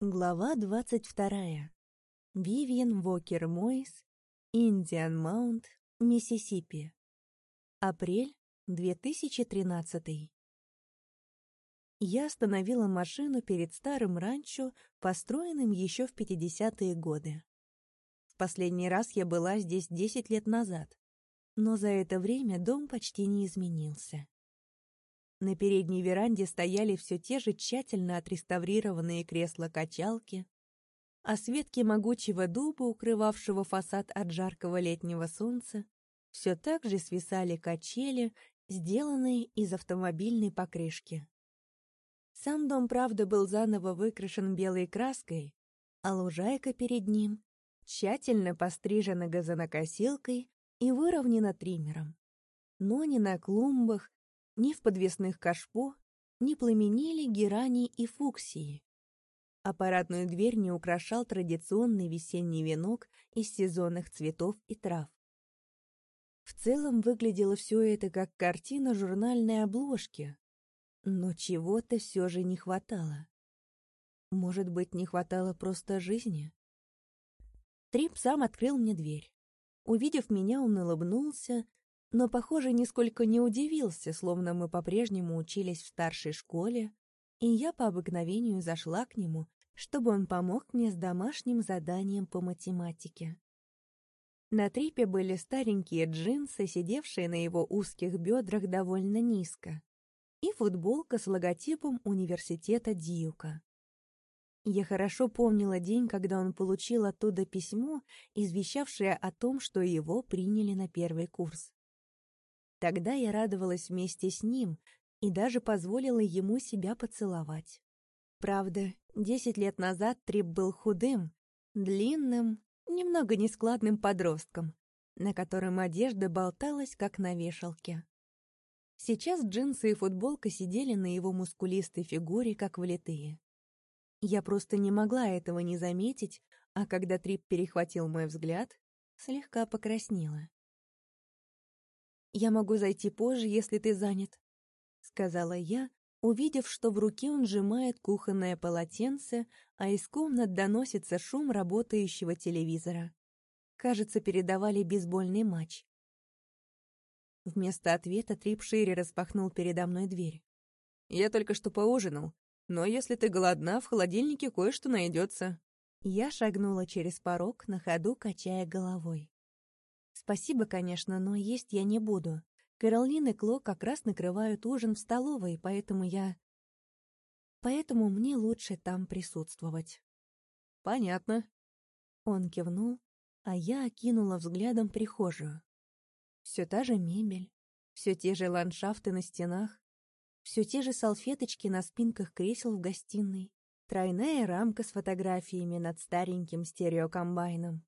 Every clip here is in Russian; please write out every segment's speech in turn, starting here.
Глава двадцать вторая. Вивьен Вокер Мойс, Индиан Маунт, Миссисипи. Апрель 2013. Я остановила машину перед старым ранчо, построенным еще в 50-е годы. В последний раз я была здесь 10 лет назад, но за это время дом почти не изменился. На передней веранде стояли все те же тщательно отреставрированные кресла-качалки, а с ветки могучего дуба, укрывавшего фасад от жаркого летнего солнца, все так же свисали качели, сделанные из автомобильной покрышки. Сам дом, правда, был заново выкрашен белой краской, а лужайка перед ним тщательно пострижена газонокосилкой и выровнена триммером. Но ни на клумбах, ни в подвесных кашпо не пламенели герани и фуксии. Аппаратную дверь не украшал традиционный весенний венок из сезонных цветов и трав. В целом выглядело все это как картина журнальной обложки, но чего-то все же не хватало. Может быть, не хватало просто жизни? Трип сам открыл мне дверь. Увидев меня, он улыбнулся, но, похоже, нисколько не удивился, словно мы по-прежнему учились в старшей школе, и я по обыкновению зашла к нему, чтобы он помог мне с домашним заданием по математике. На трипе были старенькие джинсы, сидевшие на его узких бедрах довольно низко, и футболка с логотипом университета Дьюка. Я хорошо помнила день, когда он получил оттуда письмо, извещавшее о том, что его приняли на первый курс. Тогда я радовалась вместе с ним и даже позволила ему себя поцеловать. Правда, десять лет назад Трип был худым, длинным, немного нескладным подростком, на котором одежда болталась, как на вешалке. Сейчас джинсы и футболка сидели на его мускулистой фигуре, как влитые. Я просто не могла этого не заметить, а когда Трип перехватил мой взгляд, слегка покраснела. «Я могу зайти позже, если ты занят», — сказала я, увидев, что в руке он сжимает кухонное полотенце, а из комнат доносится шум работающего телевизора. Кажется, передавали бейсбольный матч. Вместо ответа Трип шире распахнул передо мной дверь. «Я только что поужинал, но если ты голодна, в холодильнике кое-что найдется». Я шагнула через порог, на ходу качая головой. Спасибо, конечно, но есть я не буду. Кэролин и Кло как раз накрывают ужин в столовой, поэтому я... Поэтому мне лучше там присутствовать. Понятно. Он кивнул, а я окинула взглядом прихожую. Все та же мебель, все те же ландшафты на стенах, все те же салфеточки на спинках кресел в гостиной, тройная рамка с фотографиями над стареньким стереокомбайном,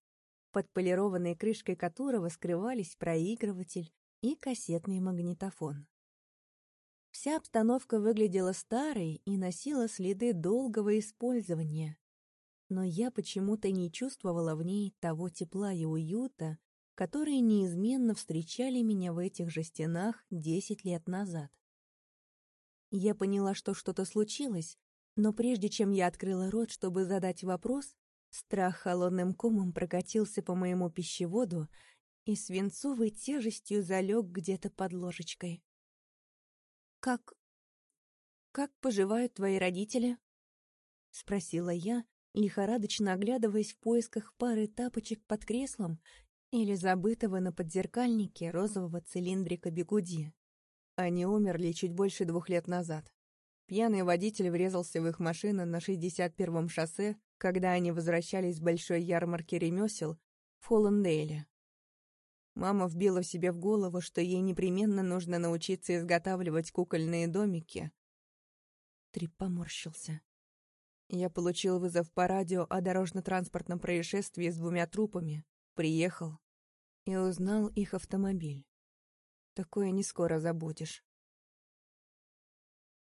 под полированной крышкой которого скрывались проигрыватель и кассетный магнитофон. Вся обстановка выглядела старой и носила следы долгого использования, но я почему-то не чувствовала в ней того тепла и уюта, которые неизменно встречали меня в этих же стенах десять лет назад. Я поняла, что что-то случилось, но прежде чем я открыла рот, чтобы задать вопрос, Страх холодным комом прокатился по моему пищеводу и свинцовой тяжестью залег где-то под ложечкой. «Как... как поживают твои родители?» — спросила я, лихорадочно оглядываясь в поисках пары тапочек под креслом или забытого на подзеркальнике розового цилиндрика бегуди. Они умерли чуть больше двух лет назад. Пьяный водитель врезался в их машину на 61-м шоссе когда они возвращались с большой ярмарки ремесел в Холландейле. Мама вбила себе в голову, что ей непременно нужно научиться изготавливать кукольные домики. Трип поморщился. Я получил вызов по радио о дорожно-транспортном происшествии с двумя трупами, приехал и узнал их автомобиль. Такое не скоро забудешь.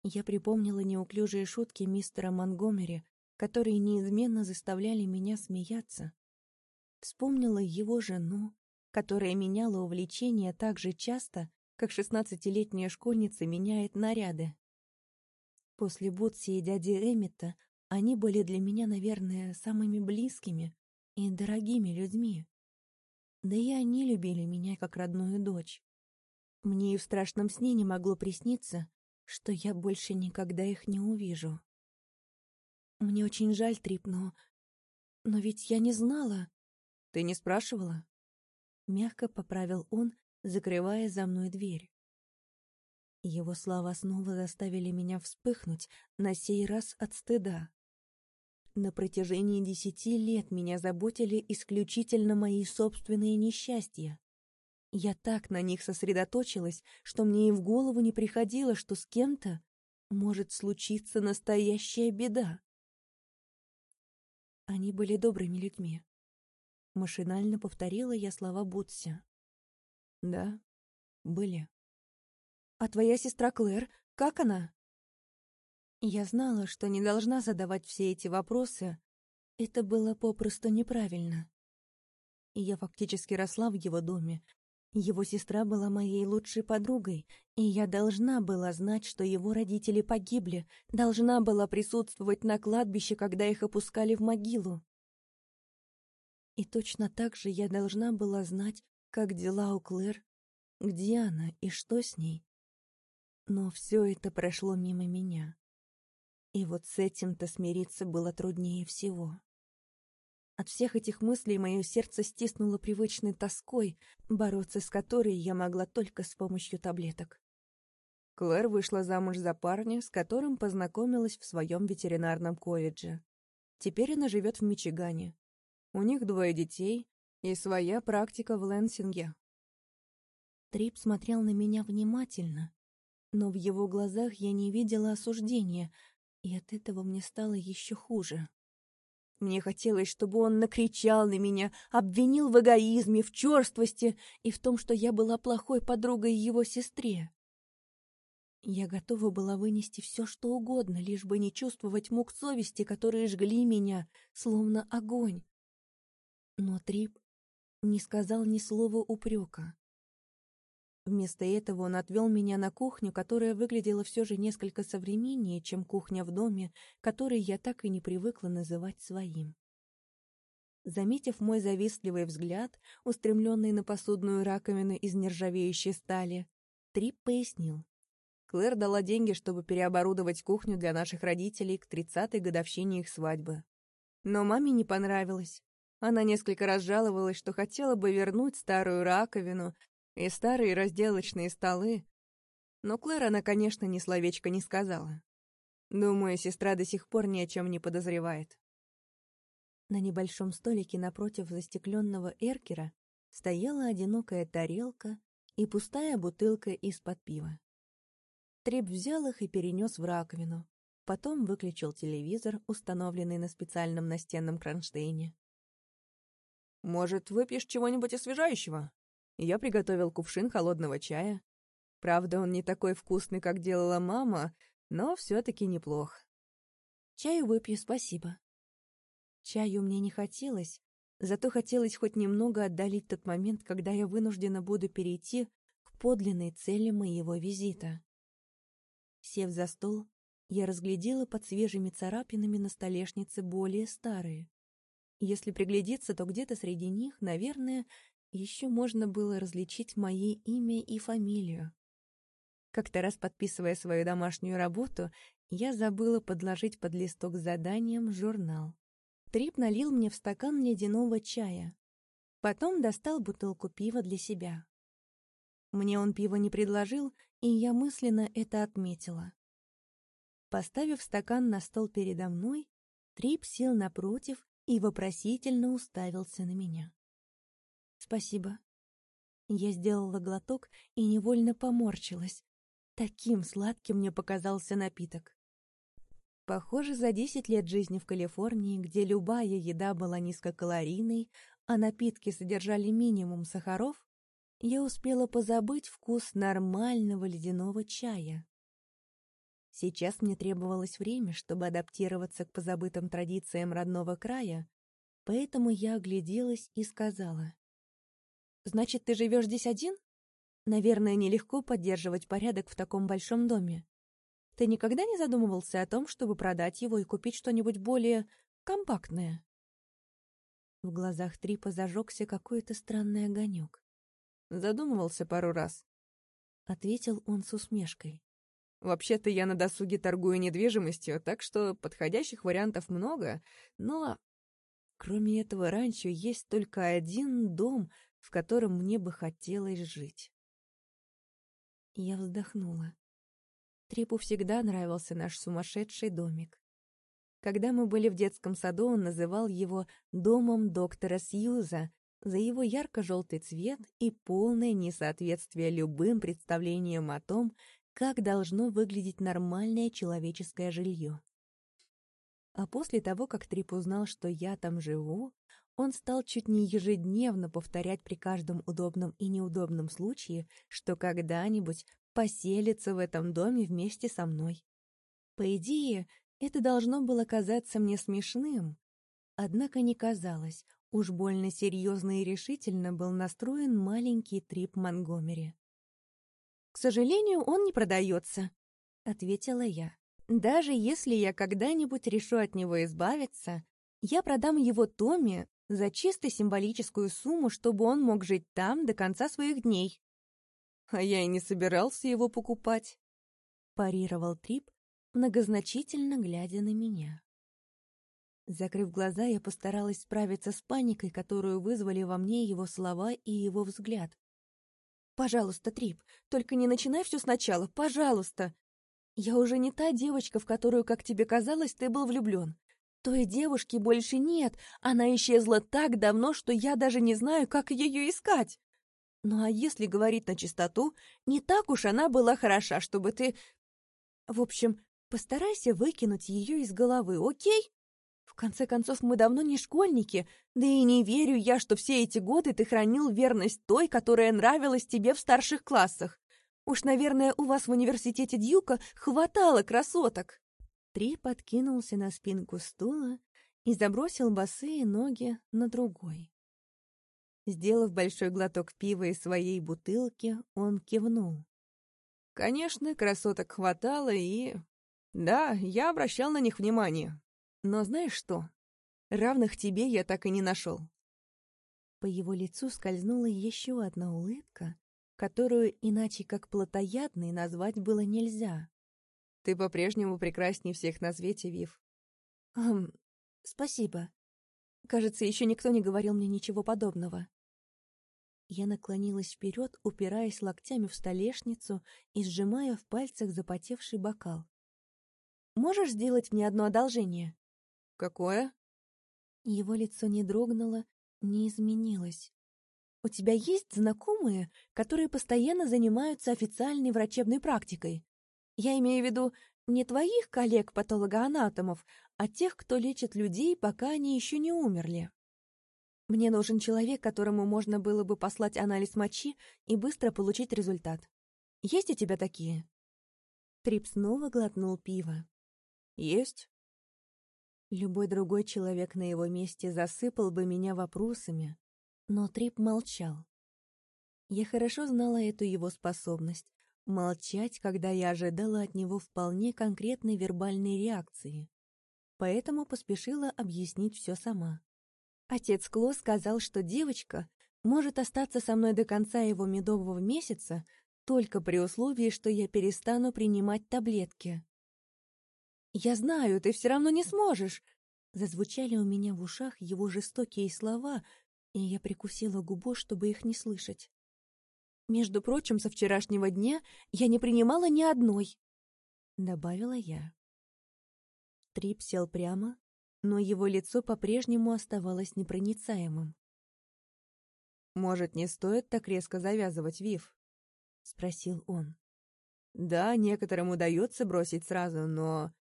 Я припомнила неуклюжие шутки мистера Монгомери которые неизменно заставляли меня смеяться. Вспомнила его жену, которая меняла увлечения так же часто, как шестнадцатилетняя школьница меняет наряды. После Бутси и дяди Эммета Они были для меня, наверное, самыми близкими и дорогими людьми. Да и они любили меня как родную дочь. Мне и в страшном сне не могло присниться, что я больше никогда их не увижу. Мне очень жаль, Трип, но... Но ведь я не знала. Ты не спрашивала? Мягко поправил он, закрывая за мной дверь. Его слова снова заставили меня вспыхнуть, на сей раз от стыда. На протяжении десяти лет меня заботили исключительно мои собственные несчастья. Я так на них сосредоточилась, что мне и в голову не приходило, что с кем-то может случиться настоящая беда. Они были добрыми людьми. Машинально повторила я слова Бутси. Да, были. А твоя сестра Клэр, как она? Я знала, что не должна задавать все эти вопросы. Это было попросту неправильно. Я фактически росла в его доме, его сестра была моей лучшей подругой, и я должна была знать, что его родители погибли, должна была присутствовать на кладбище, когда их опускали в могилу. И точно так же я должна была знать, как дела у Клэр, где она и что с ней. Но все это прошло мимо меня. И вот с этим-то смириться было труднее всего. От всех этих мыслей мое сердце стиснуло привычной тоской, бороться с которой я могла только с помощью таблеток. Клэр вышла замуж за парня, с которым познакомилась в своем ветеринарном колледже. Теперь она живет в Мичигане. У них двое детей и своя практика в Лэнсинге. Трип смотрел на меня внимательно, но в его глазах я не видела осуждения, и от этого мне стало еще хуже. Мне хотелось, чтобы он накричал на меня, обвинил в эгоизме, в черствости и в том, что я была плохой подругой его сестре. Я готова была вынести все, что угодно, лишь бы не чувствовать мук совести, которые жгли меня, словно огонь. Но Трип не сказал ни слова упрека. Вместо этого он отвел меня на кухню, которая выглядела все же несколько современнее, чем кухня в доме, который я так и не привыкла называть своим. Заметив мой завистливый взгляд, устремленный на посудную раковину из нержавеющей стали, Трип пояснил. Клэр дала деньги, чтобы переоборудовать кухню для наших родителей к тридцатой годовщине их свадьбы. Но маме не понравилось. Она несколько раз жаловалась, что хотела бы вернуть старую раковину, и старые разделочные столы. Но Клэр она, конечно, ни словечко не сказала. Думаю, сестра до сих пор ни о чем не подозревает. На небольшом столике напротив застекленного эркера стояла одинокая тарелка и пустая бутылка из-под пива. Треп взял их и перенес в раковину. Потом выключил телевизор, установленный на специальном настенном кронштейне. «Может, выпьешь чего-нибудь освежающего?» Я приготовил кувшин холодного чая. Правда, он не такой вкусный, как делала мама, но все-таки неплох. Чаю выпью, спасибо. Чаю мне не хотелось, зато хотелось хоть немного отдалить тот момент, когда я вынуждена буду перейти к подлинной цели моего визита. Сев за стол, я разглядела под свежими царапинами на столешнице более старые. Если приглядеться, то где-то среди них, наверное, еще можно было различить мое имя и фамилию. Как-то раз, подписывая свою домашнюю работу, я забыла подложить под листок заданием журнал. Трип налил мне в стакан ледяного чая. Потом достал бутылку пива для себя. Мне он пива не предложил, и я мысленно это отметила. Поставив стакан на стол передо мной, Трип сел напротив и вопросительно уставился на меня. «Спасибо». Я сделала глоток и невольно поморщилась. Таким сладким мне показался напиток. Похоже, за десять лет жизни в Калифорнии, где любая еда была низкокалорийной, а напитки содержали минимум сахаров, я успела позабыть вкус нормального ледяного чая. Сейчас мне требовалось время, чтобы адаптироваться к позабытым традициям родного края, поэтому я огляделась и сказала. Значит, ты живешь здесь один? Наверное, нелегко поддерживать порядок в таком большом доме. Ты никогда не задумывался о том, чтобы продать его и купить что-нибудь более компактное?» В глазах Трипа зажегся какой-то странный огонек. Задумывался пару раз. Ответил он с усмешкой. Вообще-то я на досуге торгую недвижимостью, так что подходящих вариантов много, но... Кроме этого ранчо есть только один дом, в котором мне бы хотелось жить. Я вздохнула. Трипу всегда нравился наш сумасшедший домик. Когда мы были в детском саду, он называл его «домом доктора Сьюза» за его ярко-желтый цвет и полное несоответствие любым представлениям о том, как должно выглядеть нормальное человеческое жилье. А после того, как Трип узнал, что я там живу, он стал чуть не ежедневно повторять при каждом удобном и неудобном случае, что когда-нибудь поселится в этом доме вместе со мной. По идее, это должно было казаться мне смешным, однако не казалось, уж больно серьезно и решительно был настроен маленький Трип Монгомери. «К сожалению, он не продается», — ответила я. «Даже если я когда-нибудь решу от него избавиться, я продам его Томе за чисто символическую сумму, чтобы он мог жить там до конца своих дней». «А я и не собирался его покупать», — парировал Трип, многозначительно глядя на меня. Закрыв глаза, я постаралась справиться с паникой, которую вызвали во мне его слова и его взгляд. «Пожалуйста, Трип, только не начинай все сначала, пожалуйста! Я уже не та девочка, в которую, как тебе казалось, ты был влюблен. Той девушки больше нет, она исчезла так давно, что я даже не знаю, как ее искать. Ну а если говорить на чистоту, не так уж она была хороша, чтобы ты... В общем, Постарайся выкинуть ее из головы, окей? В конце концов, мы давно не школьники, да и не верю я, что все эти годы ты хранил верность той, которая нравилась тебе в старших классах. Уж, наверное, у вас в университете Дьюка хватало красоток. Три подкинулся на спинку стула и забросил босые ноги на другой. Сделав большой глоток пива из своей бутылки, он кивнул. Конечно, красоток хватало, и да, я обращал на них внимание. Но знаешь что? Равных тебе я так и не нашел. По его лицу скользнула еще одна улыбка, которую иначе как плотоядной назвать было нельзя. Ты по-прежнему прекраснее всех на свете, Вив. Хм, спасибо. Кажется, еще никто не говорил мне ничего подобного. Я наклонилась вперед, упираясь локтями в столешницу и сжимая в пальцах запотевший бокал. Можешь сделать мне одно одолжение?» «Какое?» Его лицо не дрогнуло, не изменилось. «У тебя есть знакомые, которые постоянно занимаются официальной врачебной практикой? Я имею в виду не твоих коллег-патологоанатомов, а тех, кто лечит людей, пока они еще не умерли. Мне нужен человек, которому можно было бы послать анализ мочи и быстро получить результат. Есть у тебя такие?» Трип снова глотнул пиво. Есть. Любой другой человек на его месте засыпал бы меня вопросами, но Трип молчал. Я хорошо знала эту его способность — молчать, когда я ожидала от него вполне конкретной вербальной реакции. Поэтому поспешила объяснить все сама. Отец Кло сказал, что девочка может остаться со мной до конца его медового месяца только при условии, что я перестану принимать таблетки. «Я знаю, ты все равно не сможешь!» Зазвучали у меня в ушах его жестокие слова, и я прикусила губу, чтобы их не слышать. «Между прочим, со вчерашнего дня я не принимала ни одной!» Добавила я. Трип сел прямо, но его лицо по-прежнему оставалось непроницаемым. «Может, не стоит так резко завязывать, Вив?» — спросил он. «Да, некоторым удается бросить сразу, но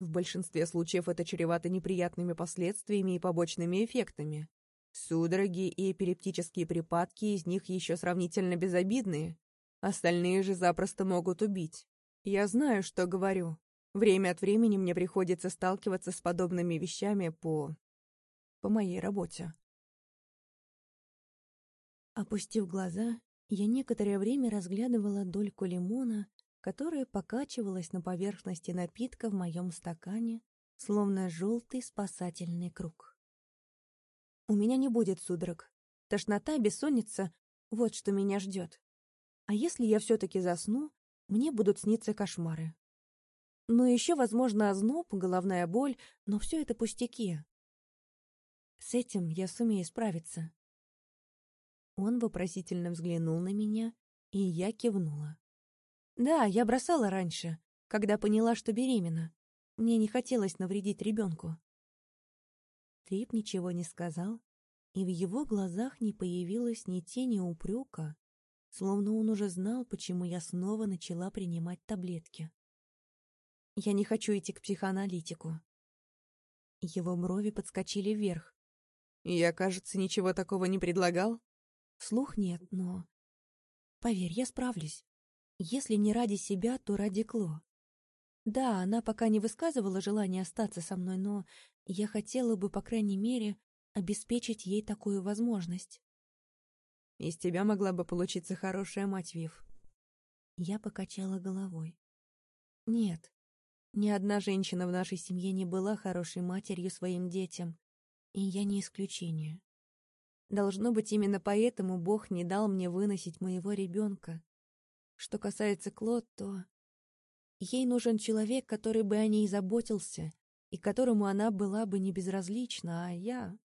в большинстве случаев это чревато неприятными последствиями и побочными эффектами. Судороги и эпилептические припадки из них еще сравнительно безобидные. Остальные же запросто могут убить. Я знаю, что говорю. Время от времени мне приходится сталкиваться с подобными вещами по... по моей работе. Опустив глаза, я некоторое время разглядывала дольку лимона, которая покачивалась на поверхности напитка в моем стакане, словно желтый спасательный круг. «У меня не будет судорог. Тошнота, бессонница — вот что меня ждет. А если я все-таки засну, мне будут сниться кошмары. Ну, еще, возможно, озноб, головная боль, но все это пустяки. С этим я сумею справиться. Он вопросительно взглянул на меня, и я кивнула. Да, я бросала раньше, когда поняла, что беременна. Мне не хотелось навредить ребенку. Трип ничего не сказал, и в его глазах не появилось ни тени упрека, словно он уже знал, почему я снова начала принимать таблетки. Я не хочу идти к психоаналитику. Его брови подскочили вверх. Я, кажется, ничего такого не предлагал. Слух нет, но... Поверь, я справлюсь. Если не ради себя, то ради Кло. Да, она пока не высказывала желания остаться со мной, но я хотела бы, по крайней мере, обеспечить ей такую возможность. Из тебя могла бы получиться хорошая мать, Вив. Я покачала головой. Нет, ни одна женщина в нашей семье не была хорошей матерью своим детям, и я не исключение. Должно быть, именно поэтому Бог не дал мне выносить моего ребенка. Что касается Клод, то... Ей нужен человек, который бы о ней заботился, и которому она была бы не безразлична, а я...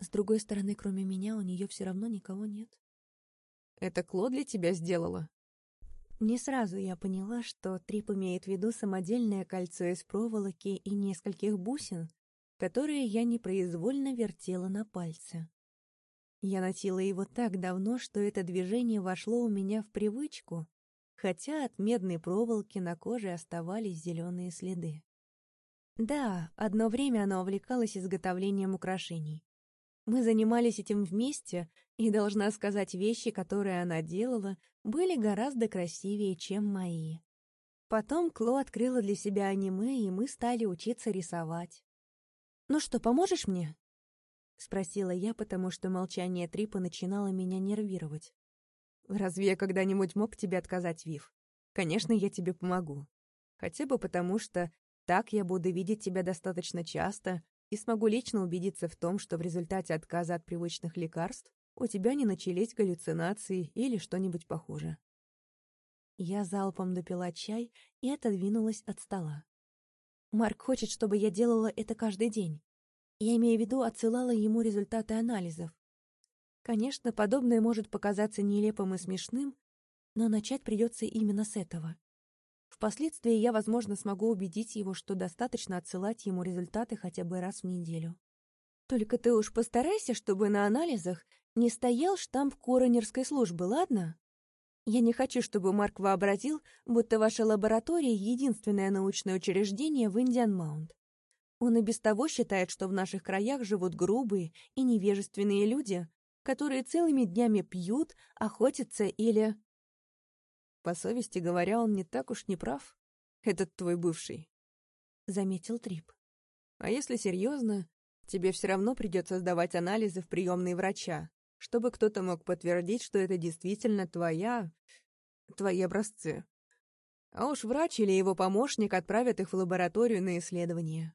С другой стороны, кроме меня, у нее все равно никого нет. Это Клод для тебя сделала? Не сразу я поняла, что Трип имеет в виду самодельное кольцо из проволоки и нескольких бусин, которые я непроизвольно вертела на пальце. Я носила его так давно, что это движение вошло у меня в привычку, хотя от медной проволоки на коже оставались зеленые следы. Да, одно время она увлекалась изготовлением украшений. Мы занимались этим вместе, и, должна сказать, вещи, которые она делала, были гораздо красивее, чем мои. Потом Кло открыла для себя аниме, и мы стали учиться рисовать. «Ну что, поможешь мне?» — спросила я, потому что молчание Трипа начинало меня нервировать. «Разве я когда-нибудь мог тебе отказать, Вив? Конечно, я тебе помогу. Хотя бы потому, что так я буду видеть тебя достаточно часто и смогу лично убедиться в том, что в результате отказа от привычных лекарств у тебя не начались галлюцинации или что-нибудь похуже». Я залпом допила чай и отодвинулась от стола. Марк хочет, чтобы я делала это каждый день. Я имею в виду, отсылала ему результаты анализов. Конечно, подобное может показаться нелепым и смешным, но начать придется именно с этого. Впоследствии я, возможно, смогу убедить его, что достаточно отсылать ему результаты хотя бы раз в неделю. Только ты уж постарайся, чтобы на анализах не стоял штамп коронерской службы, ладно? Я не хочу, чтобы Марк вообразил, будто ваша лаборатория — единственное научное учреждение в Индиан-Маунт. Он и без того считает, что в наших краях живут грубые и невежественные люди, которые целыми днями пьют, охотятся или... По совести говоря, он не так уж не прав, этот твой бывший, — заметил Трип. А если серьезно, тебе все равно придется сдавать анализы в приемные врача, чтобы кто-то мог подтвердить, что это действительно твоя... твои образцы. А уж врач или его помощник отправят их в лабораторию на исследование.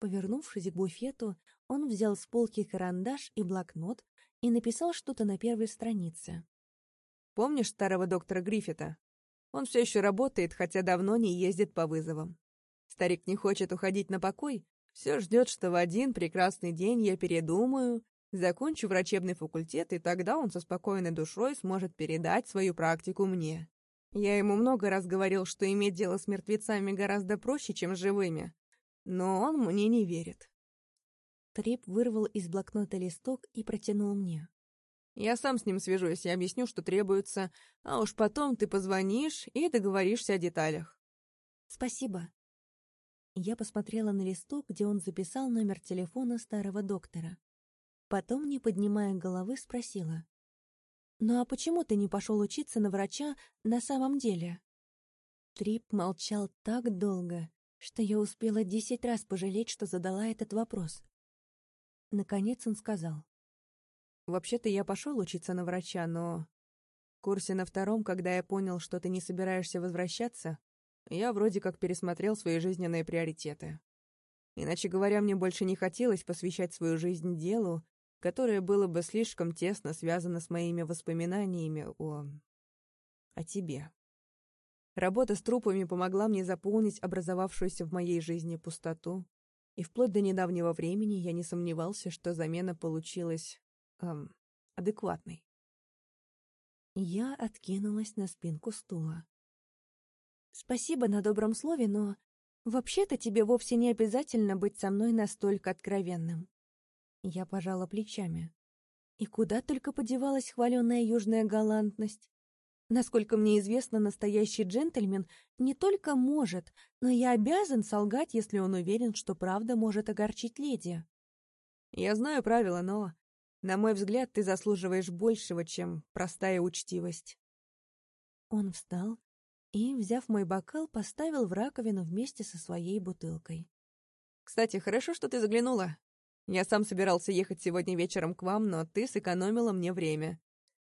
Повернувшись к буфету, он взял с полки карандаш и блокнот и написал что-то на первой странице. «Помнишь старого доктора Гриффита? Он все еще работает, хотя давно не ездит по вызовам. Старик не хочет уходить на покой, все ждет, что в один прекрасный день я передумаю Закончу врачебный факультет, и тогда он со спокойной душой сможет передать свою практику мне. Я ему много раз говорил, что иметь дело с мертвецами гораздо проще, чем с живыми. Но он мне не верит. Треп вырвал из блокнота листок и протянул мне. Я сам с ним свяжусь и объясню, что требуется, а уж потом ты позвонишь и договоришься о деталях. Спасибо. Я посмотрела на листок, где он записал номер телефона старого доктора. Потом, не поднимая головы, спросила. «Ну а почему ты не пошел учиться на врача на самом деле?» Трип молчал так долго, что я успела десять раз пожалеть, что задала этот вопрос. Наконец он сказал. «Вообще-то я пошел учиться на врача, но...» курсе на втором, когда я понял, что ты не собираешься возвращаться, я вроде как пересмотрел свои жизненные приоритеты. Иначе говоря, мне больше не хотелось посвящать свою жизнь делу, которое было бы слишком тесно связано с моими воспоминаниями о... о тебе. Работа с трупами помогла мне заполнить образовавшуюся в моей жизни пустоту, и вплоть до недавнего времени я не сомневался, что замена получилась... эм... адекватной. Я откинулась на спинку стула. «Спасибо на добром слове, но вообще-то тебе вовсе не обязательно быть со мной настолько откровенным». Я пожала плечами. И куда только подевалась хваленная южная галантность. Насколько мне известно, настоящий джентльмен не только может, но и обязан солгать, если он уверен, что правда может огорчить леди. Я знаю правила, но, на мой взгляд, ты заслуживаешь большего, чем простая учтивость. Он встал и, взяв мой бокал, поставил в раковину вместе со своей бутылкой. «Кстати, хорошо, что ты заглянула. Я сам собирался ехать сегодня вечером к вам, но ты сэкономила мне время.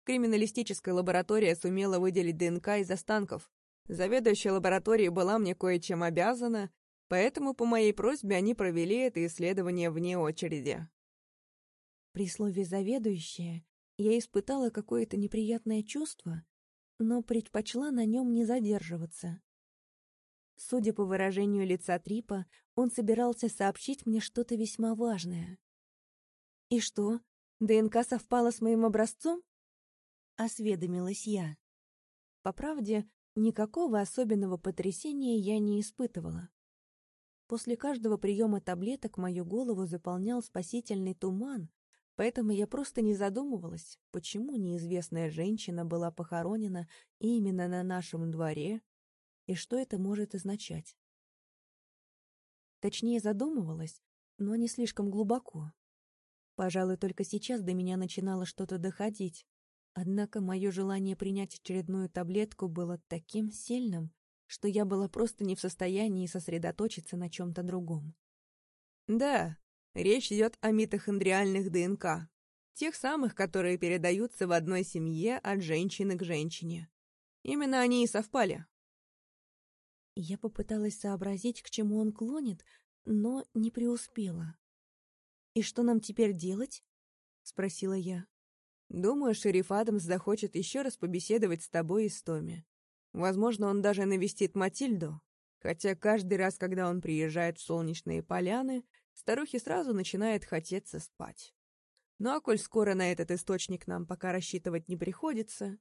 Криминалистическая лаборатория сумела выделить ДНК из останков. Заведующая лабораторией была мне кое-чем обязана, поэтому по моей просьбе они провели это исследование вне очереди. При слове «заведующая» я испытала какое-то неприятное чувство, но предпочла на нем не задерживаться. Судя по выражению лица Трипа, он собирался сообщить мне что-то весьма важное. «И что, ДНК совпала с моим образцом?» — осведомилась я. По правде, никакого особенного потрясения я не испытывала. После каждого приема таблеток мою голову заполнял спасительный туман, поэтому я просто не задумывалась, почему неизвестная женщина была похоронена именно на нашем дворе и что это может означать. Точнее, задумывалась, но не слишком глубоко. Пожалуй, только сейчас до меня начинало что-то доходить. Однако мое желание принять очередную таблетку было таким сильным, что я была просто не в состоянии сосредоточиться на чем-то другом. Да, речь идет о митохондриальных ДНК, тех самых, которые передаются в одной семье от женщины к женщине. Именно они и совпали. Я попыталась сообразить, к чему он клонит, но не преуспела. «И что нам теперь делать?» — спросила я. Думаю, шериф Адамс захочет еще раз побеседовать с тобой и с Томми. Возможно, он даже навестит Матильду, хотя каждый раз, когда он приезжает в солнечные поляны, старухе сразу начинает хотеться спать. Ну а коль скоро на этот источник нам пока рассчитывать не приходится...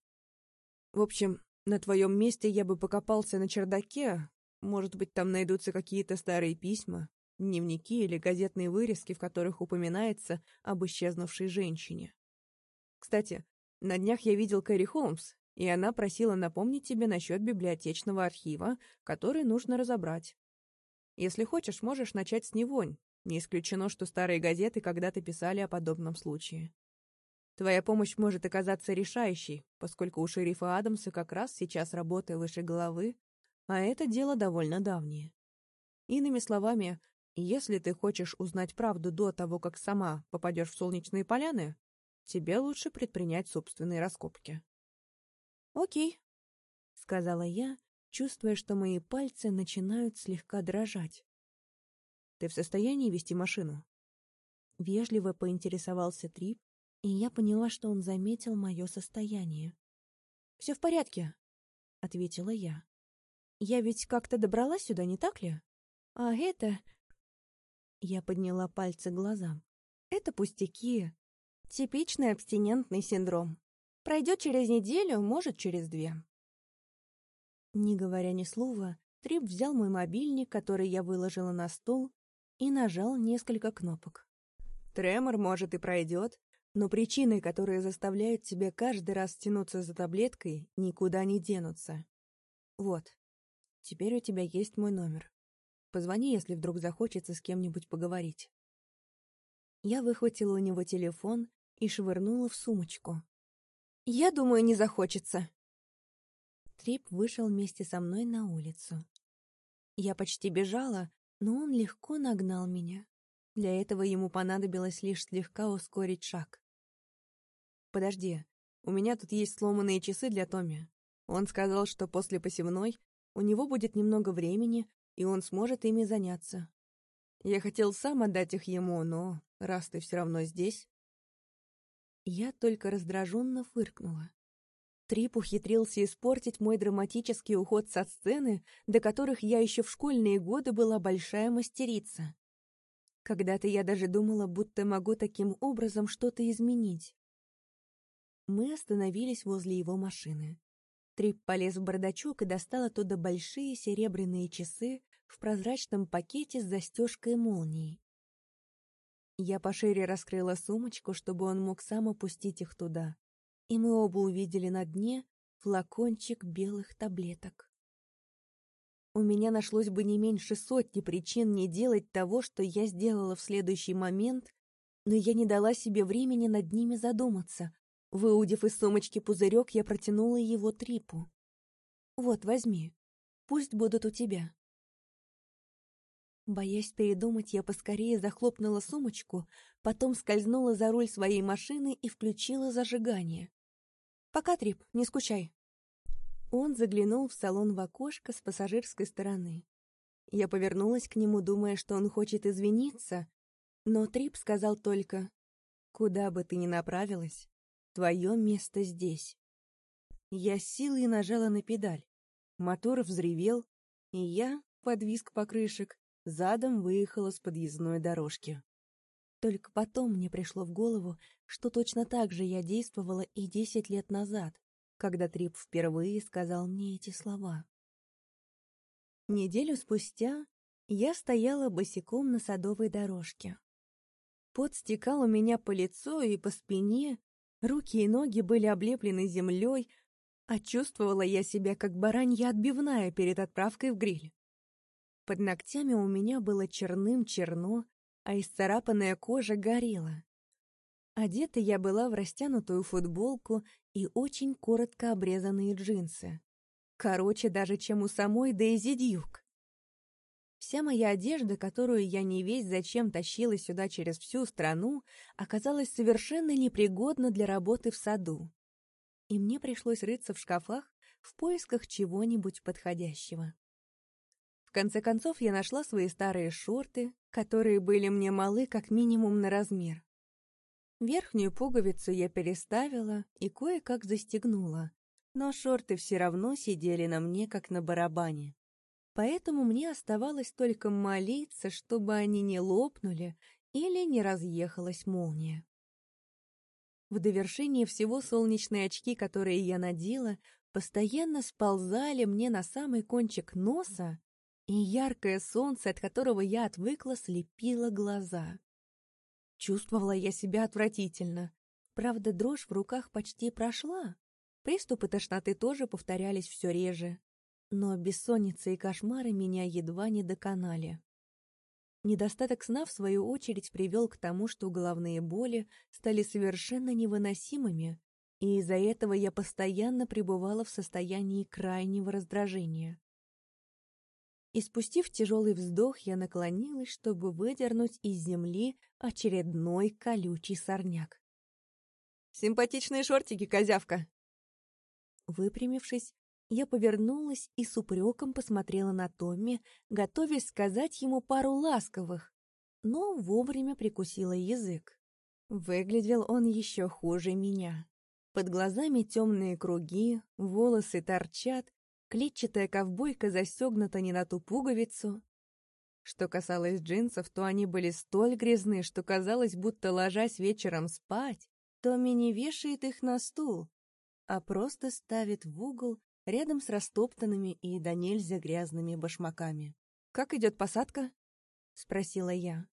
В общем, на твоем месте я бы покопался на чердаке, может быть, там найдутся какие-то старые письма, дневники или газетные вырезки, в которых упоминается об исчезнувшей женщине. Кстати, на днях я видел Кэрри Холмс, и она просила напомнить тебе насчет библиотечного архива, который нужно разобрать. Если хочешь, можешь начать с него. Не исключено, что старые газеты когда-то писали о подобном случае. Твоя помощь может оказаться решающей, поскольку у шерифа Адамса как раз сейчас работа выше головы, а это дело довольно давнее. Иными словами, если ты хочешь узнать правду до того, как сама попадешь в солнечные поляны, тебе лучше предпринять собственные раскопки. «Окей», — сказала я, чувствуя, что мои пальцы начинают слегка дрожать. «Ты в состоянии вести машину?» Вежливо поинтересовался Трип, и я поняла, что он заметил мое состояние. «Все в порядке», — ответила я. «Я ведь как-то добралась сюда, не так ли? А это...» Я подняла пальцы глазам. «Это пустяки. Типичный абстинентный синдром. Пройдет через неделю, может, через две. Не говоря ни слова, Трип взял мой мобильник, который я выложила на стол, и нажал несколько кнопок. Тремор, может, и пройдет, но причины, которые заставляют тебя каждый раз тянуться за таблеткой, никуда не денутся. Вот, теперь у тебя есть мой номер. Позвони, если вдруг захочется с кем-нибудь поговорить. Я выхватила у него телефон и швырнула в сумочку. «Я думаю, не захочется». Трип вышел вместе со мной на улицу. Я почти бежала, но он легко нагнал меня. Для этого ему понадобилось лишь слегка ускорить шаг. «Подожди, У меня тут есть сломанные часы для Томми. Он сказал, что после посевной у него будет немного времени, и он сможет ими заняться. Я хотел сам отдать их ему, но раз ты все равно здесь... Я только раздраженно фыркнула. Трип ухитрился испортить мой драматический уход со сцены, до которых я еще в школьные годы была большая мастерица. Когда-то я даже думала, будто могу таким образом что-то изменить. Мы остановились возле его машины. Трип полез в бардачок и достал оттуда большие серебряные часы в прозрачном пакете с застежкой молнией. Я пошире раскрыла сумочку, чтобы он мог сам опустить их туда и мы оба увидели на дне флакончик белых таблеток. У меня нашлось бы не меньше сотни причин не делать того, что я сделала в следующий момент, но я не дала себе времени над ними задуматься. Выудив из сумочки пузырек, я протянула его Трипу. «Вот, возьми. Пусть будут у тебя». Боясь передумать, я поскорее захлопнула сумочку, потом скользнула за руль своей машины и включила зажигание. «Пока, Трип, не скучай». Он заглянул в салон в окошко с пассажирской стороны. Я повернулась к нему, думая, что он хочет извиниться, но Трип сказал только «Куда бы ты ни направилась, твое место здесь». Я силой нажала на педаль. Мотор взревел, и я, под визг покрышек, задом выехала с подъездной дорожки. Только потом мне пришло в голову, что точно так же я действовала и десять лет назад, когда Трип впервые сказал мне эти слова. Неделю спустя я стояла босиком на садовой дорожке. Пот стекал у меня по лицу и по спине, руки и ноги были облеплены землей, а чувствовала я себя как баранья отбивная перед отправкой в гриль. Под ногтями у меня было черным черно, а исцарапанная кожа горела. Одета я была в растянутую футболку и очень коротко обрезанные джинсы. Короче даже, чем у самой Дейзи Дьюк. Вся моя одежда, которую я не весь зачем тащила сюда через всю страну, оказалась совершенно непригодна для работы в саду. И мне пришлось рыться в шкафах в поисках чего-нибудь подходящего конце концов, я нашла свои старые шорты, которые были мне малы как минимум на размер. Верхнюю пуговицу я переставила и кое-как застегнула, но шорты все равно сидели на мне как на барабане. Поэтому мне оставалось только молиться, чтобы они не лопнули или не разъехалась молния. В довершение всего солнечные очки, которые я надела, постоянно сползали мне на самый кончик носа и яркое солнце, от которого я отвыкла, слепило глаза. Чувствовала я себя отвратительно. Правда, дрожь в руках почти прошла. Приступы тошноты тоже повторялись все реже. Но бессонница и кошмары меня едва не доконали. Недостаток сна, в свою очередь, привел к тому, что головные боли стали совершенно невыносимыми, и из-за этого я постоянно пребывала в состоянии крайнего раздражения и, спустив тяжелый вздох, я наклонилась, чтобы выдернуть из земли очередной колючий сорняк. «Симпатичные шортики, козявка!» Выпрямившись, я повернулась и с упреком посмотрела на Томми, готовясь сказать ему пару ласковых, но вовремя прикусила язык. Выглядел он еще хуже меня. Под глазами темные круги, волосы торчат, Клетчатая ковбойка застегнута не на ту пуговицу. Что касалось джинсов, то они были столь грязны, что казалось, будто ложась вечером спать, Томми не вешает их на стул, а просто ставит в угол рядом с растоптанными и до нельзя грязными башмаками. «Как идет посадка?» — спросила я.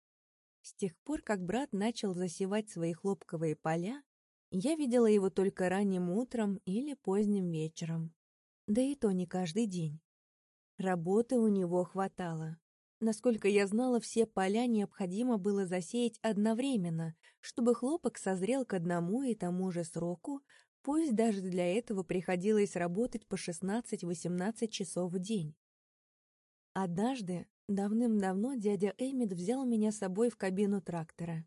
С тех пор, как брат начал засевать свои хлопковые поля, я видела его только ранним утром или поздним вечером да и то не каждый день. Работы у него хватало. Насколько я знала, все поля необходимо было засеять одновременно, чтобы хлопок созрел к одному и тому же сроку, пусть даже для этого приходилось работать по 16-18 часов в день. Однажды, давным-давно, дядя Эммит взял меня с собой в кабину трактора.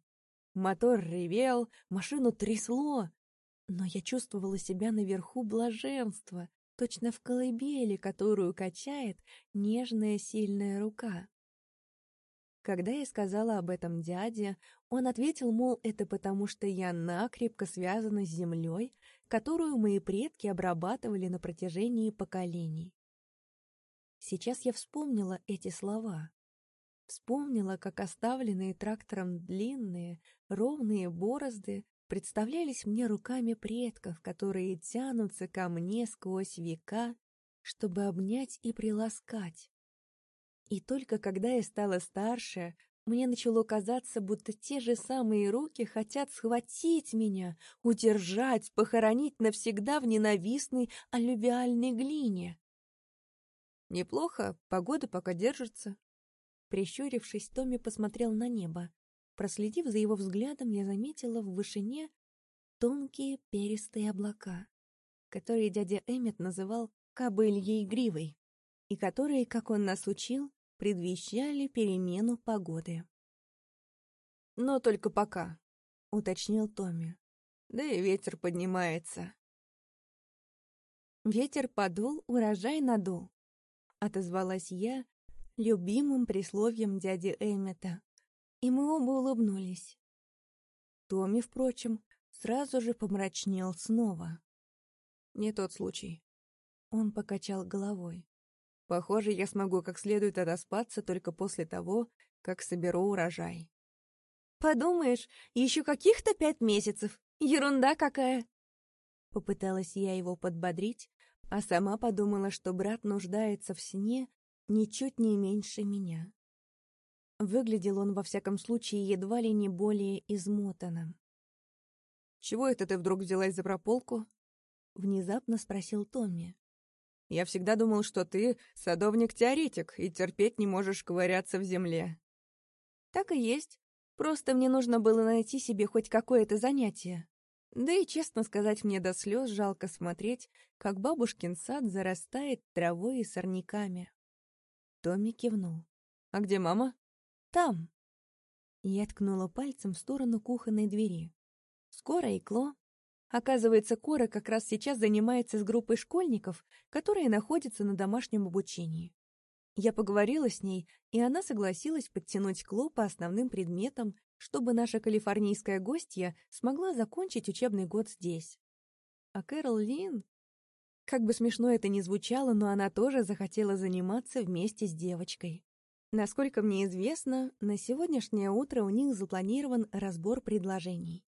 Мотор ревел, машину трясло, Но я чувствовала себя наверху блаженства, точно в колыбели, которую качает нежная сильная рука. Когда я сказала об этом дяде, он ответил, мол, это потому, что я накрепко связана с землей, которую мои предки обрабатывали на протяжении поколений. Сейчас я вспомнила эти слова. Вспомнила, как оставленные трактором длинные, ровные борозды представлялись мне руками предков, которые тянутся ко мне сквозь века, чтобы обнять и приласкать. И только когда я стала старше, мне начало казаться, будто те же самые руки хотят схватить меня, удержать, похоронить навсегда в ненавистной алювиальной глине. Неплохо, погода пока держится. Прищурившись, Томми посмотрел на небо. Проследив за его взглядом, я заметила в вышине тонкие перистые облака, которые дядя Эммет называл «кобыльей гривой», и которые, как он нас учил, предвещали перемену погоды. «Но только пока», — уточнил Томми. «Да и ветер поднимается». «Ветер подул, урожай надул», — отозвалась я любимым присловием дяди Эммета, и мы оба улыбнулись. Томми, впрочем, сразу же помрачнел снова. «Не тот случай». Он покачал головой. Похоже, я смогу как следует отоспаться только после того, как соберу урожай. «Подумаешь, еще каких-то пять месяцев! Ерунда какая!» Попыталась я его подбодрить, а сама подумала, что брат нуждается в сне ничуть не меньше меня. Выглядел он, во всяком случае, едва ли не более измотанным. «Чего это ты вдруг взялась за прополку?» — внезапно спросил Томми. Я всегда думал, что ты садовник-теоретик и терпеть не можешь ковыряться в земле. Так и есть. Просто мне нужно было найти себе хоть какое-то занятие. Да и, честно сказать, мне до слез жалко смотреть, как бабушкин сад зарастает травой и сорняками. Томми кивнул. «А где мама?» «Там». Я ткнула пальцем в сторону кухонной двери. Скоро и Кло, Оказывается, Кора как раз сейчас занимается с группой школьников, которые находятся на домашнем обучении. Я поговорила с ней, и она согласилась подтянуть Кло по основным предметам, чтобы наша калифорнийская гостья смогла закончить учебный год здесь. А Кэрол Лин... Как бы смешно это ни звучало, но она тоже захотела заниматься вместе с девочкой. Насколько мне известно, на сегодняшнее утро у них запланирован разбор предложений.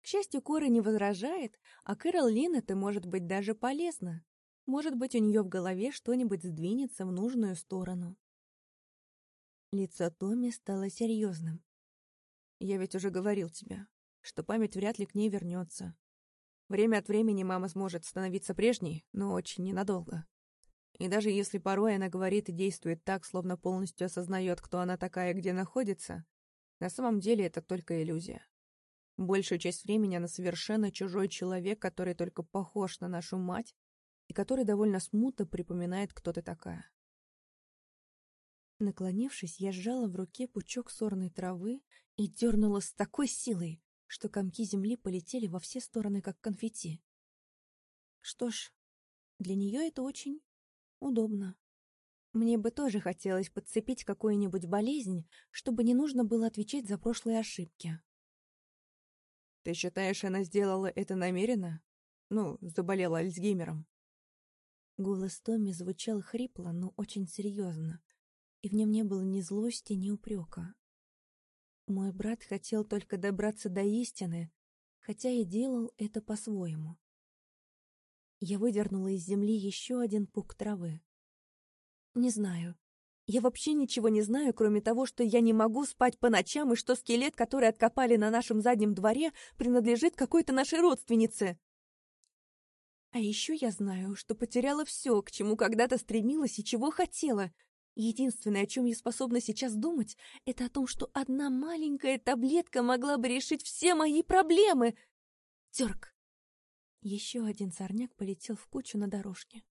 К счастью, Кора не возражает, а Кэрол Лин это может быть даже полезно. Может быть, у нее в голове что-нибудь сдвинется в нужную сторону. Лицо Томми стало серьезным. «Я ведь уже говорил тебе, что память вряд ли к ней вернется. Время от времени мама сможет становиться прежней, но очень ненадолго. И даже если порой она говорит и действует так, словно полностью осознает, кто она такая и где находится, на самом деле это только иллюзия. Большую часть времени она совершенно чужой человек, который только похож на нашу мать и который довольно смутно припоминает, кто ты такая. Наклонившись, я сжала в руке пучок сорной травы и дернула с такой силой, что комки земли полетели во все стороны, как конфетти. Что ж, для нее это очень удобно. Мне бы тоже хотелось подцепить какую-нибудь болезнь, чтобы не нужно было отвечать за прошлые ошибки. Ты считаешь, она сделала это намеренно? Ну, заболела Альцгеймером. Голос Томми звучал хрипло, но очень серьезно, и в нем не было ни злости, ни упрека. Мой брат хотел только добраться до истины, хотя и делал это по-своему. Я выдернула из земли еще один пук травы. Не знаю, я вообще ничего не знаю, кроме того, что я не могу спать по ночам и что скелет, который откопали на нашем заднем дворе, принадлежит какой-то нашей родственнице. А еще я знаю, что потеряла все, к чему когда-то стремилась и чего хотела. Единственное, о чем я способна сейчас думать, это о том, что одна маленькая таблетка могла бы решить все мои проблемы. Терк. Еще один сорняк полетел в кучу на дорожке.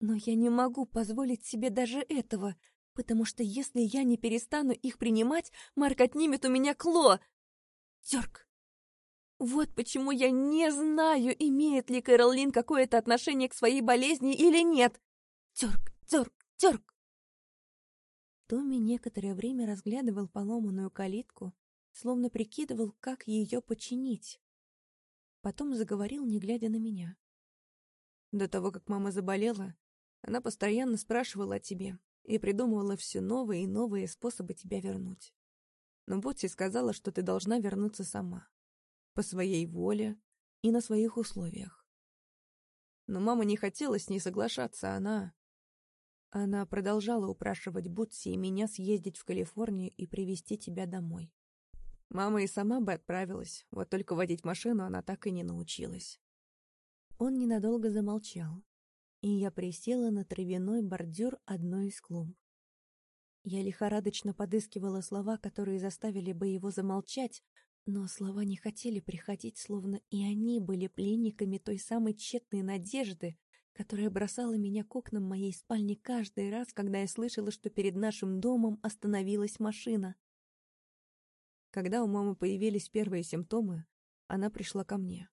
Но я не могу позволить себе даже этого — потому что если я не перестану их принимать, Марк отнимет у меня Кло. Терк. Вот почему я не знаю, имеет ли Кэролин какое-то отношение к своей болезни или нет. Тёрк, тёрк, тёрк. Томми некоторое время разглядывал поломанную калитку, словно прикидывал, как ее починить. Потом заговорил, не глядя на меня. До того, как мама заболела, она постоянно спрашивала о тебе и придумывала все новые и новые способы тебя вернуть. Но Ботси сказала, что ты должна вернуться сама по своей воле и на своих условиях. Но мама не хотела с ней соглашаться, она... Она продолжала упрашивать Бутси и меня съездить в Калифорнию и привезти тебя домой. Мама и сама бы отправилась, вот только водить машину она так и не научилась. Он ненадолго замолчал, и я присела на травяной бордюр одной из клумб. Я лихорадочно подыскивала слова, которые заставили бы его замолчать, но слова не хотели приходить, словно и они были пленниками той самой тщетной надежды, которая бросала меня к окнам моей спальни каждый раз, когда я слышала, что перед нашим домом остановилась машина. Когда у мамы появились первые симптомы, она пришла ко мне.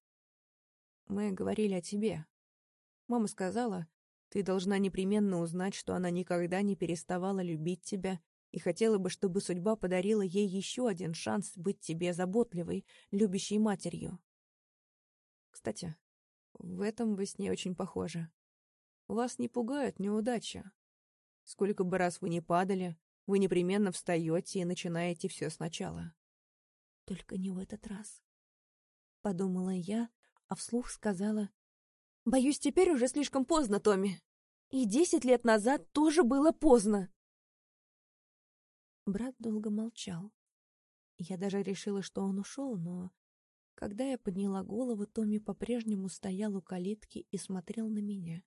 Мы говорили о тебе. Мама сказала, ты должна непременно узнать, что она никогда не переставала любить тебя и хотела бы, чтобы судьба подарила ей еще один шанс быть тебе заботливой, любящей матерью. Кстати, в этом вы с ней очень похожи. Вас не пугают неудачи. Сколько бы раз вы не падали, вы непременно встаете и начинаете все сначала. Только не в этот раз. Подумала я, а вслух сказала, «Боюсь, теперь уже слишком поздно, Томми. И десять лет назад тоже было поздно. Брат долго молчал. Я даже решила, что он ушел, но... Когда я подняла голову, Томми по-прежнему стоял у калитки и смотрел на меня.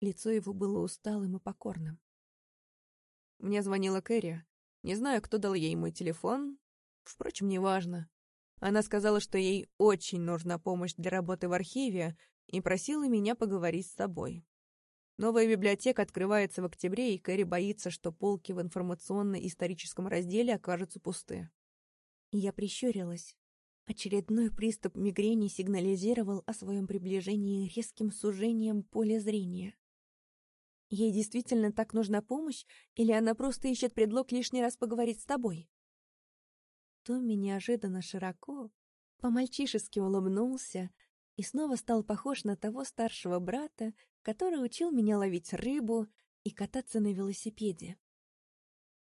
Лицо его было усталым и покорным. Мне звонила Кэрри. Не знаю, кто дал ей мой телефон. Впрочем, неважно. Она сказала, что ей очень нужна помощь для работы в архиве и просила меня поговорить с тобой. Новая библиотека открывается в октябре, и Кэрри боится, что полки в информационно-историческом разделе окажутся пусты. Я прищурилась. Очередной приступ мигрени сигнализировал о своем приближении резким сужением поля зрения. Ей действительно так нужна помощь, или она просто ищет предлог лишний раз поговорить с тобой? Томми неожиданно широко, по-мальчишески улыбнулся и снова стал похож на того старшего брата, который учил меня ловить рыбу и кататься на велосипеде.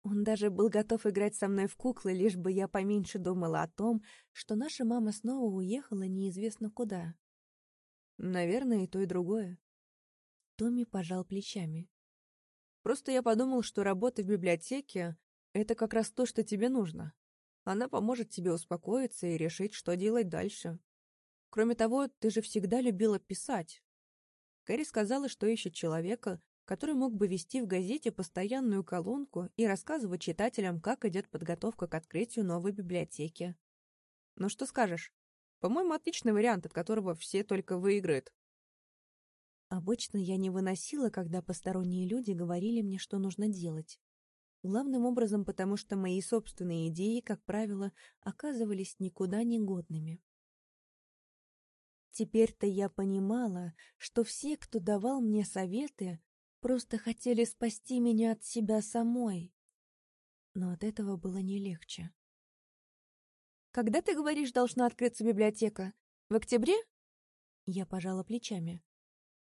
Он даже был готов играть со мной в куклы, лишь бы я поменьше думала о том, что наша мама снова уехала неизвестно куда. Наверное, и то, и другое. Томми пожал плечами. Просто я подумал, что работа в библиотеке — это как раз то, что тебе нужно. Она поможет тебе успокоиться и решить, что делать дальше. Кроме того, ты же всегда любила писать. Кэрри сказала, что ищет человека, который мог бы вести в газете постоянную колонку и рассказывать читателям, как идет подготовка к открытию новой библиотеки. Ну что скажешь? По-моему, отличный вариант, от которого все только выиграют. Обычно я не выносила, когда посторонние люди говорили мне, что нужно делать. Главным образом потому, что мои собственные идеи, как правило, оказывались никуда не годными. Теперь-то я понимала, что все, кто давал мне советы, просто хотели спасти меня от себя самой. Но от этого было не легче. «Когда, ты говоришь, должна открыться библиотека? В октябре?» Я пожала плечами.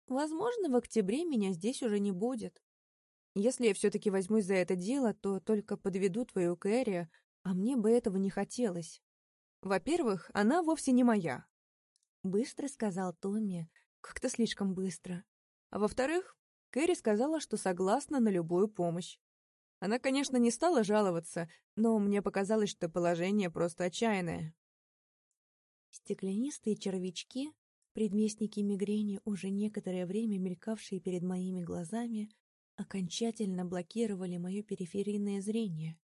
«Возможно, в октябре меня здесь уже не будет. Если я все-таки возьмусь за это дело, то только подведу твою Кэрри, а мне бы этого не хотелось. Во-первых, она вовсе не моя, Быстро сказал Томми, как-то слишком быстро. А во-вторых, Кэрри сказала, что согласна на любую помощь. Она, конечно, не стала жаловаться, но мне показалось, что положение просто отчаянное. Стеклянистые червячки, предместники мигрени, уже некоторое время мелькавшие перед моими глазами, окончательно блокировали мое периферийное зрение.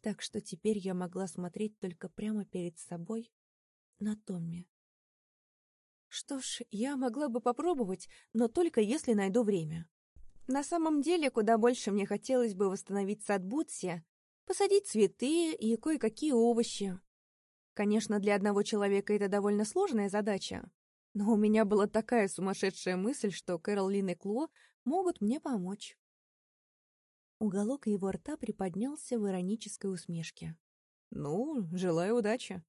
Так что теперь я могла смотреть только прямо перед собой на Томми. Что ж, я могла бы попробовать, но только если найду время. На самом деле, куда больше мне хотелось бы восстановить сад Бутси, посадить цветы и кое-какие овощи. Конечно, для одного человека это довольно сложная задача, но у меня была такая сумасшедшая мысль, что Кэролин и Кло могут мне помочь. Уголок его рта приподнялся в иронической усмешке. «Ну, желаю удачи».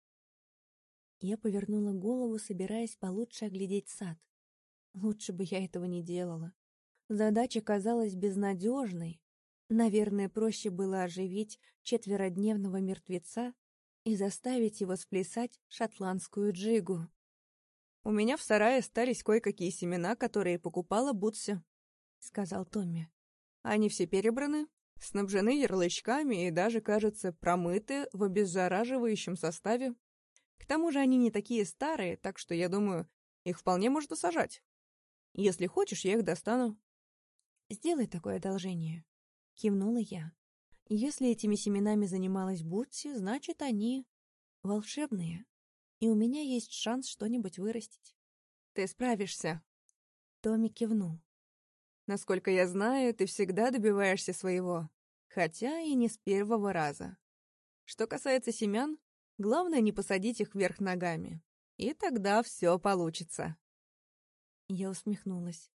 Я повернула голову, собираясь получше оглядеть сад. Лучше бы я этого не делала. Задача казалась безнадежной. Наверное, проще было оживить четверодневного мертвеца и заставить его сплясать шотландскую джигу. «У меня в сарае остались кое-какие семена, которые покупала Бутси», — сказал Томми. «Они все перебраны, снабжены ярлычками и даже, кажется, промыты в обеззараживающем составе. К тому же они не такие старые, так что, я думаю, их вполне можно сажать. Если хочешь, я их достану». «Сделай такое одолжение», — кивнула я. «Если этими семенами занималась Бутси, значит, они волшебные» и у меня есть шанс что-нибудь вырастить. Ты справишься. Томми кивнул. Насколько я знаю, ты всегда добиваешься своего, хотя и не с первого раза. Что касается семян, главное не посадить их вверх ногами, и тогда все получится. Я усмехнулась.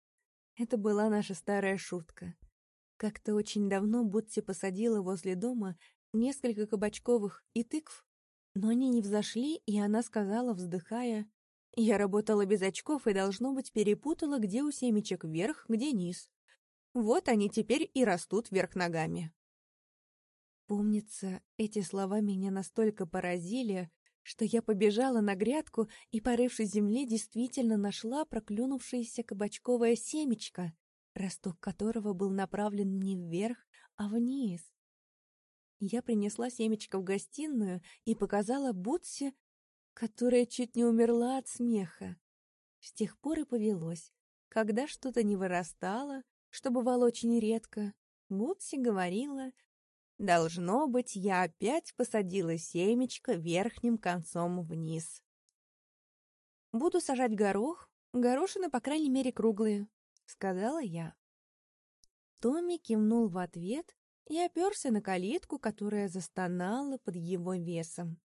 Это была наша старая шутка. Как-то очень давно Бутси посадила возле дома несколько кабачковых и тыкв, но они не взошли, и она сказала, вздыхая, «Я работала без очков и, должно быть, перепутала, где у семечек верх, где низ. Вот они теперь и растут вверх ногами». Помнится, эти слова меня настолько поразили, что я побежала на грядку и, порывшись в земле, действительно нашла проклюнувшееся кабачковое семечко, росток которого был направлен не вверх, а вниз. Я принесла семечко в гостиную и показала Бутси, которая чуть не умерла от смеха. С тех пор и повелось. Когда что-то не вырастало, что бывало очень редко, Бутси говорила, «Должно быть, я опять посадила семечко верхним концом вниз». «Буду сажать горох, горошины, по крайней мере, круглые», — сказала я. Томми кивнул в ответ, и оперся на калитку, которая застонала под его весом.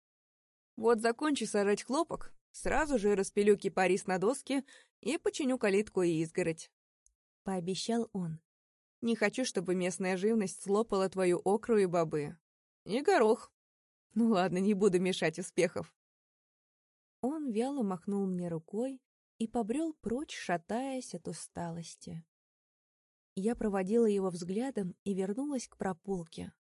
«Вот закончи сажать хлопок, сразу же распилю кипарис на доске и починю калитку и изгородь», — пообещал он. «Не хочу, чтобы местная живность слопала твою окру и бобы. И горох. Ну ладно, не буду мешать успехов». Он вяло махнул мне рукой и побрел прочь, шатаясь от усталости. Я проводила его взглядом и вернулась к прополке.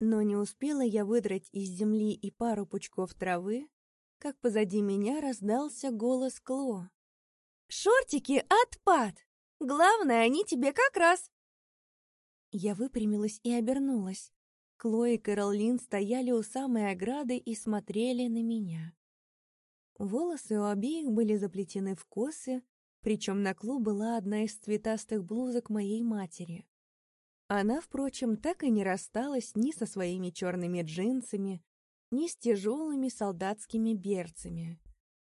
Но не успела я выдрать из земли и пару пучков травы, как позади меня раздался голос Кло. «Шортики, отпад! Главное, они тебе как раз!» Я выпрямилась и обернулась. Кло и Кэролин стояли у самой ограды и смотрели на меня. Волосы у обеих были заплетены в косы, причем на Клу была одна из цветастых блузок моей матери. Она, впрочем, так и не рассталась ни со своими черными джинсами, ни с тяжелыми солдатскими берцами,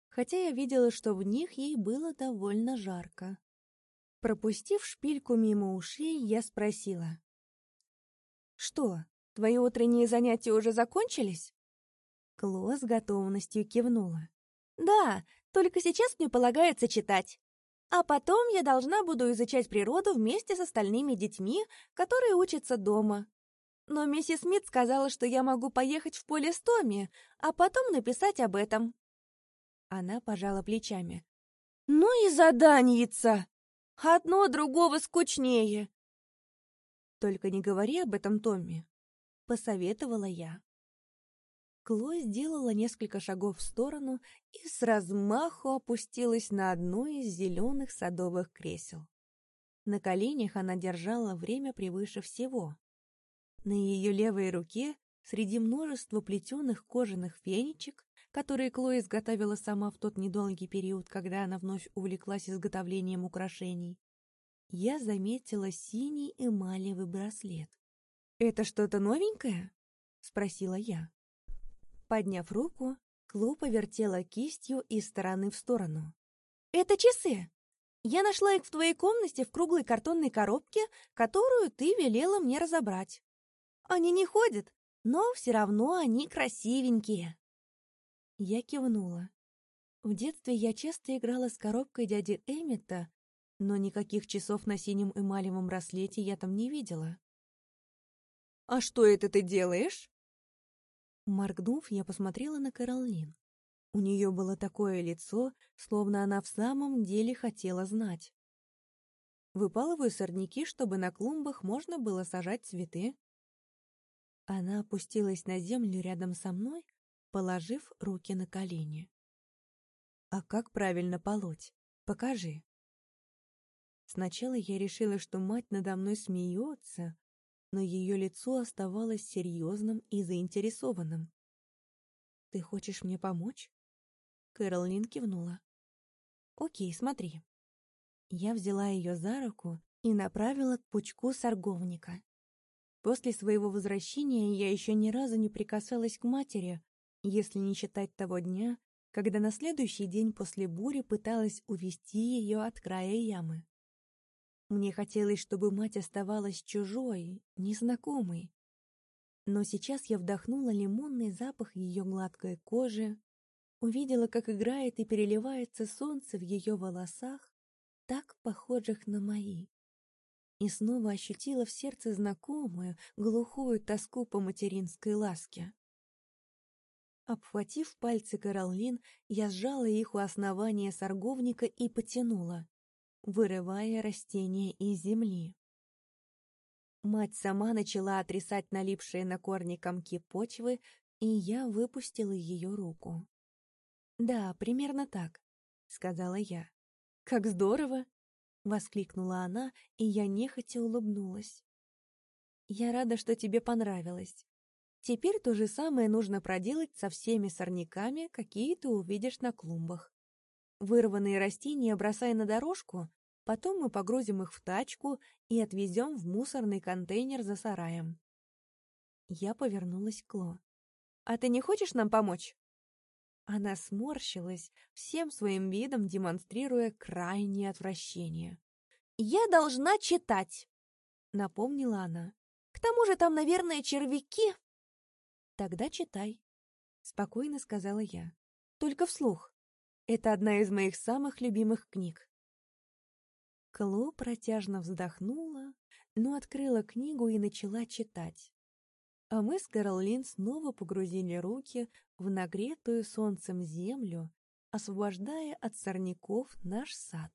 хотя я видела, что в них ей было довольно жарко. Пропустив шпильку мимо ушей, я спросила. «Что, твои утренние занятия уже закончились?» Кло с готовностью кивнула. «Да, только сейчас мне полагается читать. А потом я должна буду изучать природу вместе с остальными детьми, которые учатся дома. Но миссис Смит сказала, что я могу поехать в поле с Томми, а потом написать об этом. Она пожала плечами. «Ну и заданьица! Одно другого скучнее!» «Только не говори об этом Томми», — посоветовала я. Кло сделала несколько шагов в сторону и с размаху опустилась на одно из зеленых садовых кресел. На коленях она держала время превыше всего. На ее левой руке, среди множества плетеных кожаных фенечек, которые Кло изготовила сама в тот недолгий период, когда она вновь увлеклась изготовлением украшений, я заметила синий эмалевый браслет. «Это что-то новенькое?» — спросила я. Подняв руку, Клу повертела кистью из стороны в сторону. «Это часы! Я нашла их в твоей комнате в круглой картонной коробке, которую ты велела мне разобрать. Они не ходят, но все равно они красивенькие». Я кивнула. В детстве я часто играла с коробкой дяди Эммета, но никаких часов на синем эмалевом браслете я там не видела. «А что это ты делаешь?» Моргнув, я посмотрела на Каролин. У нее было такое лицо, словно она в самом деле хотела знать. Выпалываю сорняки, чтобы на клумбах можно было сажать цветы. Она опустилась на землю рядом со мной, положив руки на колени. «А как правильно полоть? Покажи». Сначала я решила, что мать надо мной смеется, но ее лицо оставалось серьезным и заинтересованным. «Ты хочешь мне помочь?» Кэролин кивнула. «Окей, смотри». Я взяла ее за руку и направила к пучку сорговника. После своего возвращения я еще ни разу не прикасалась к матери, если не считать того дня, когда на следующий день после бури пыталась увести ее от края ямы. Мне хотелось, чтобы мать оставалась чужой, незнакомой. Но сейчас я вдохнула лимонный запах ее гладкой кожи, увидела, как играет и переливается солнце в ее волосах, так похожих на мои. И снова ощутила в сердце знакомую, глухую тоску по материнской ласке. Обхватив пальцы Каролин, я сжала их у основания сорговника и потянула вырывая растения из земли. Мать сама начала отрисать налипшие на корни комки почвы, и я выпустила ее руку. «Да, примерно так», — сказала я. «Как здорово!» — воскликнула она, и я нехотя улыбнулась. «Я рада, что тебе понравилось. Теперь то же самое нужно проделать со всеми сорняками, какие ты увидишь на клумбах. Вырванные растения бросай на дорожку, потом мы погрузим их в тачку и отвезем в мусорный контейнер за сараем. Я повернулась к Ло. «А ты не хочешь нам помочь?» Она сморщилась, всем своим видом демонстрируя крайнее отвращение. «Я должна читать!» — напомнила она. «К тому же там, наверное, червяки!» «Тогда читай», — спокойно сказала я. «Только вслух. Это одна из моих самых любимых книг. Кло протяжно вздохнула, но открыла книгу и начала читать. А мы с Каролин снова погрузили руки в нагретую солнцем землю, освобождая от сорняков наш сад.